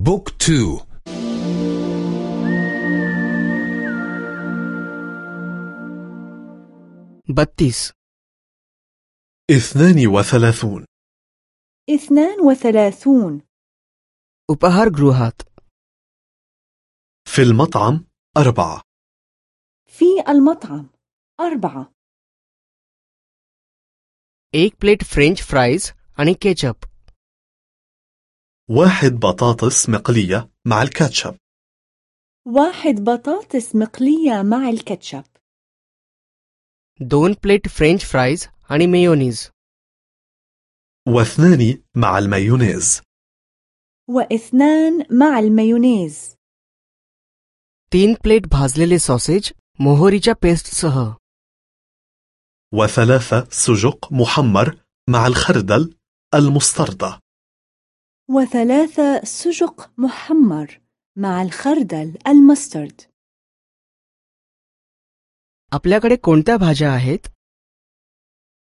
بوك تو बत्तीस اثنان وثلاثون اثنان وثلاثون उपहारगृहात في المطعم أربعة في المطعم أربعة एक प्लेट फ्रेंच फ्राईज आणि केचप واحد بطاطس مقلية مع الكاتشب واحد بطاطس مقلية مع الكاتشب दोन प्लेट फ्रेंच फ्राईज आणि मेयोनीज واثنان مع المايونيز واثنان مع المايونيز तीन प्लेट भाजलेले सॉसेज मोहरीच्या पेस्टसह وثلاثة سجق محمر مع الخردل المستردة وثلاثة سجق محمر مع الخردل المسترد आपल्याकडे कोणत्या भाज्या आहेत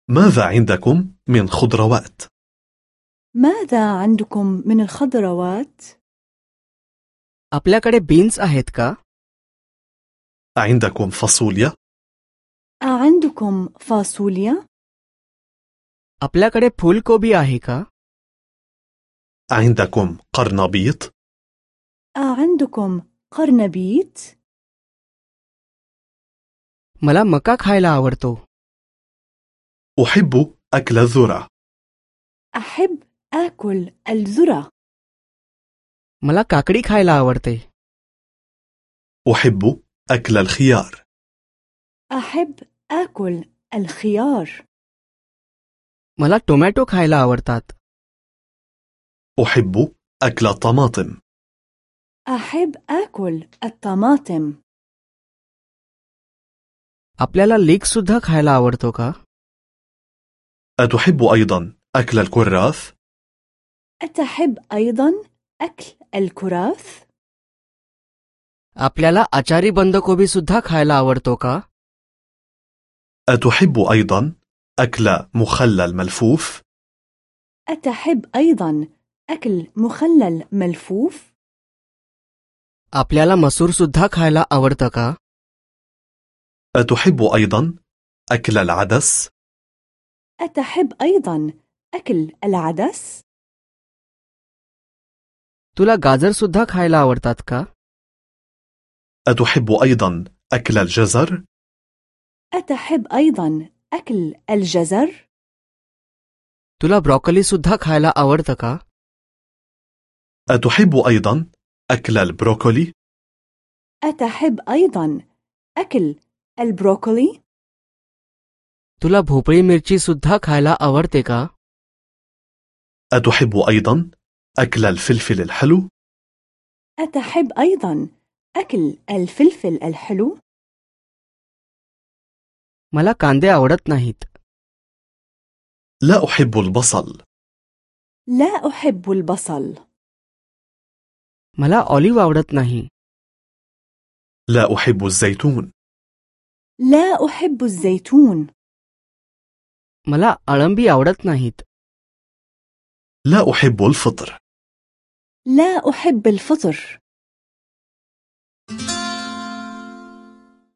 ماذا عندكم من خضروات؟ ماذا عندكم من الخضروات؟ आपल्याकडे बीन्स आहेत का عندكم فاصوليا؟ أعندكم فاصوليا؟ आपल्याकडे फुलकोबी आहे का عندكم قرنبيط؟ أعندكم قرنبيط؟ मला मका खायला आवडतो أحب أكل الذرة أحب آكل الذرة मला काकडी खायला आवडते أحب أكل الخيار أحب آكل الخيار मला टोमॅटो खायला आवडतात أحب أكل الطماطم أحب آكل الطماطم आपल्याला लीक सुद्धा खायला आवडतो का أتحب أيضا أكل الكراث؟ أتحب أيضا أكل الكراث؟ आपल्याला आचारी बंदकोबी सुद्धा खायला आवडतो का أتحب أيضا أكل مخلل ملفوف؟ أتحب أيضا أكل مخلل ملفوف؟ आपल्याला मसूर सुद्धा खायला आवडतं का أتحب أيضا أكل العدس؟ أتحب أيضا أكل العدس؟ तुला गाजर सुद्धा खायला आवडतात का أتحب أيضا أكل الجزر؟ أتحب أيضا أكل الجزر؟ तुला ब्रॉकली सुद्धा खायला आवडतं का أتحب أيضا أكل البروكولي؟ أتحب أيضا أكل البروكولي؟ तुला भोपळी मिरची सुद्धा खायला आवडते का أتحب أيضا أكل الفلفل الحلو؟ أتحب أيضا أكل الفلفل الحلو؟ मला कांदे आवडत नाहीत لا أحب البصل لا أحب البصل मला ऑलिव्ह आवडत नाही لا أحب الزيتون لا أحب الزيتون मला अळंबी आवडत नाहीत لا أحب الفطر لا أحب الفطر